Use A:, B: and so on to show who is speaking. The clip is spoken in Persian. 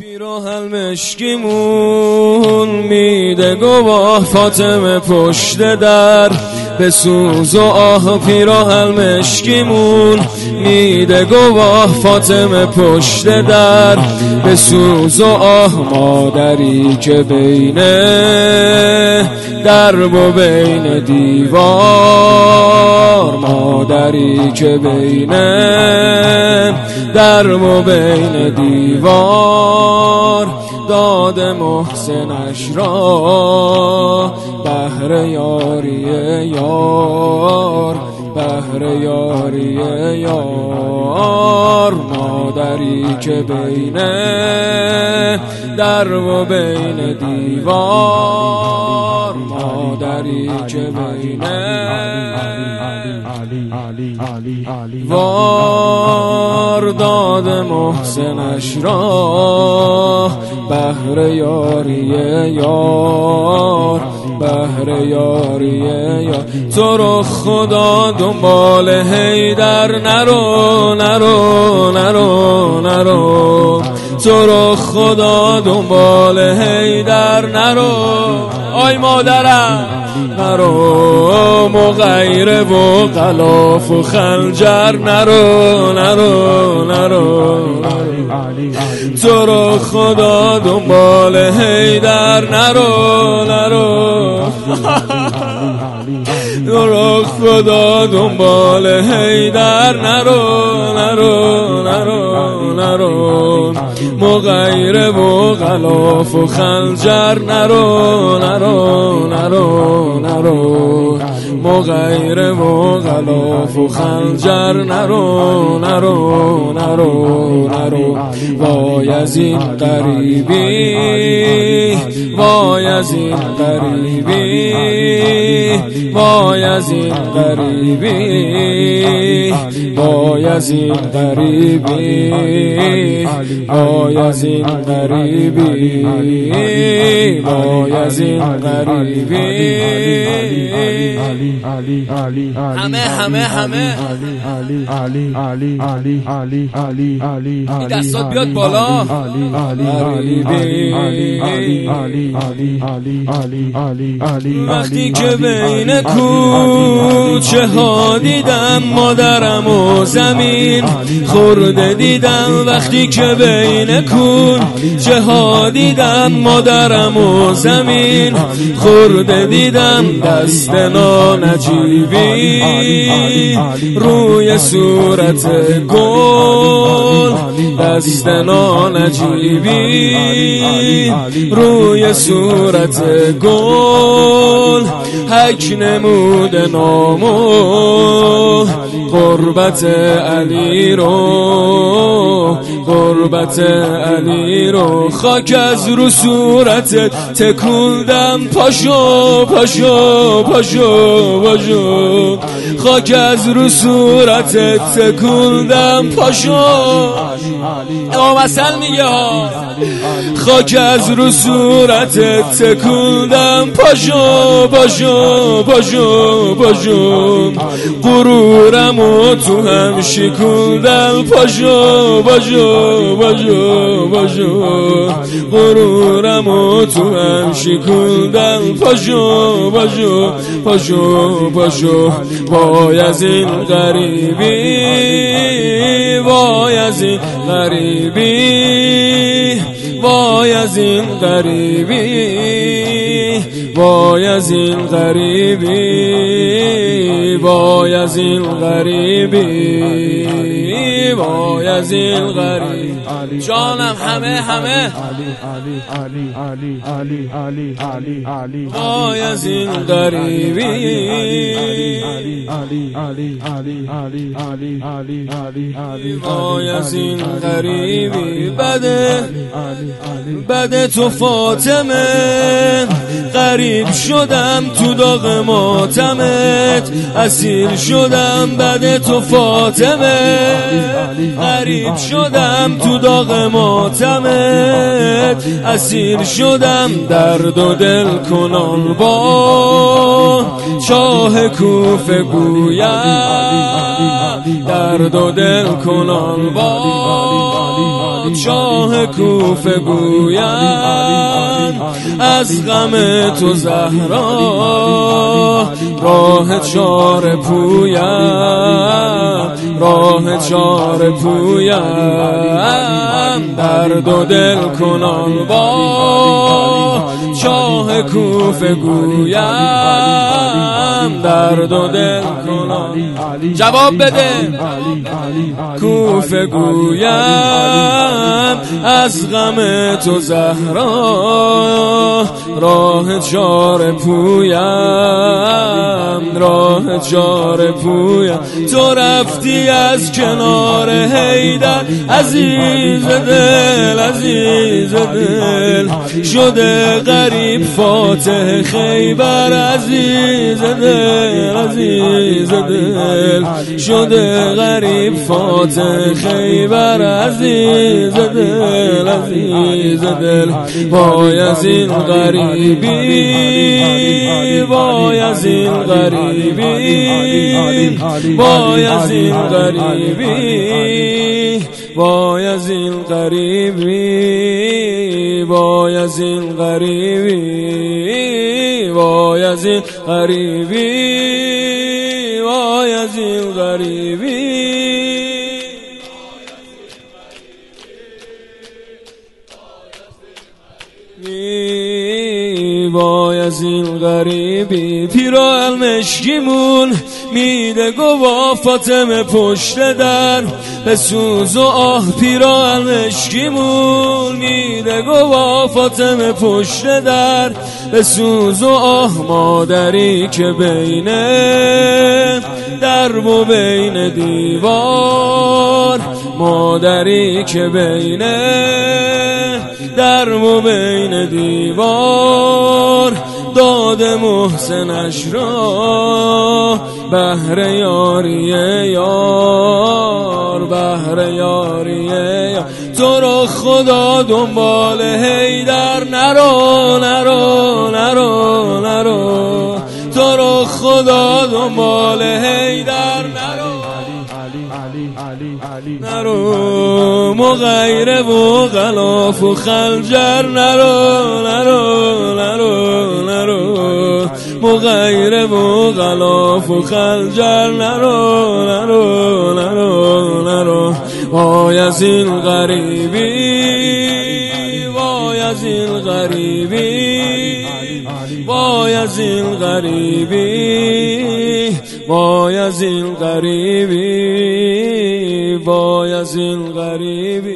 A: پیراهن مشکیمون میده گواه فاطمه پشت در. به سوز و آه پیراهن مشکیمون میده گواه فاطمه پشت در. به سوز و آه مادری که بینه درب و بین دیوار. مادری که بینه درب و بین دیوار. داد محسنش را بهر یاری یار بهر یاری یار مادری که بینه در و بین دیوار مادری که بینه وار داد محسنش را بهر یاری یار بهر یاری یار. تو رو خدا دنبال هیدر نرو نرو نرو نرو. تو رو خدا دنبال هیدر نرو. آی مادرم نرو. مغیره و غلاف و خنجر نرو نرو نرو. تو رو خدا دنبال هیدر نرو نرو. تو رو خدا دنبال هیدر نرو نرو نرو نرو. مغیره و غلاف و خنجر نرو نرو نرو نرو. مغیره و غلاف و خنجر نرو نرو نرو نرو. وای از این قریبی وای از این قریبی وای از این قریبی وای از این قریبی وای از این قریبی وای از این قریبی همه همه همه این دستات بیاد بالا وقتی که بین کوچه ها دیدم مادرم و زمین خورده دیدم وقتی که بین کوچه ها دیدم مادرم و زمین خورده دیدم دست نجیبی روی صورت گل دست نجیبی روی صورت گل حک نمود نامو قربت علی رو قربت علی رو خاک از رو صورتت تکوندم پاشو پاشو پاشو پاشو خاک از رو صورتت تکوندم پاشو. امام حسن میگه ها. خاک از رو صورتت تکوندم پاشو پاشو پاشو پاشو. غرورم و تو هم شکوندم پاشو پاشو پاشو پاشو. غرورم و تو هم شکوندم پاشو پاشو. پاشو پاشو وای از این غریبی وای از این غریبی وای از این غریبی وای از این غریبی وای از این غریبی وای از این غریب جانم همه همه وای از این غریبی وای از این غریبی بده بده تو فاطمه غریب شدم تو داغ ماتمت اسیر شدم بده تو فاطمه غریب شدم تو داغ ماتمت اسیر شدم درد و دل کنان با شاه کوفه گویم. درد و دل کنان با شاه کوفه گویند از غم تو زهرا راه چار پویم راه چار پویم درد و دل کنان با شاه کوفه گویم درد و دل کنان جواب بده کوفه گویم از غم تو زهرا راه چار پویم راه چار پویم تو رفتی از کنار حیدر عزیز دل عزیز دل شده غریب فاتح خیبر عزیز دل عزیز دل. شده غریب فاتح خیبر عزیز دل عزیز دل. وای از این غریبی وای از این غریبی وای از این غریبی وای از این غریبی. وای از این غریبی وای از این غریبی وای از این غریبی. وای از این غریبی. پیرا المشکیمون میده گوا فاطمه پشت در به سوز و آه پیرا المشکیمون میده گوا فاطمه پشت در به سوز و آه مادری که بینه درب و بین دیوار مادری که بینه درب و بین دیوار داد محسنش را بهر یاری یار بهر یاری یار. تو را خدا دنبال هیدر نرو نرو نرو نرو. تو را خدا دنبال هیدر نرو. نرو. مغیره و غلاف و خلجر نرو نرو نرو نرو. مغیره و غلاف و خلجر نرو نرو نرو. وای از این غریبی وای از این غریبی وای از این غریبی وای از این غریبی وای از این غریبی.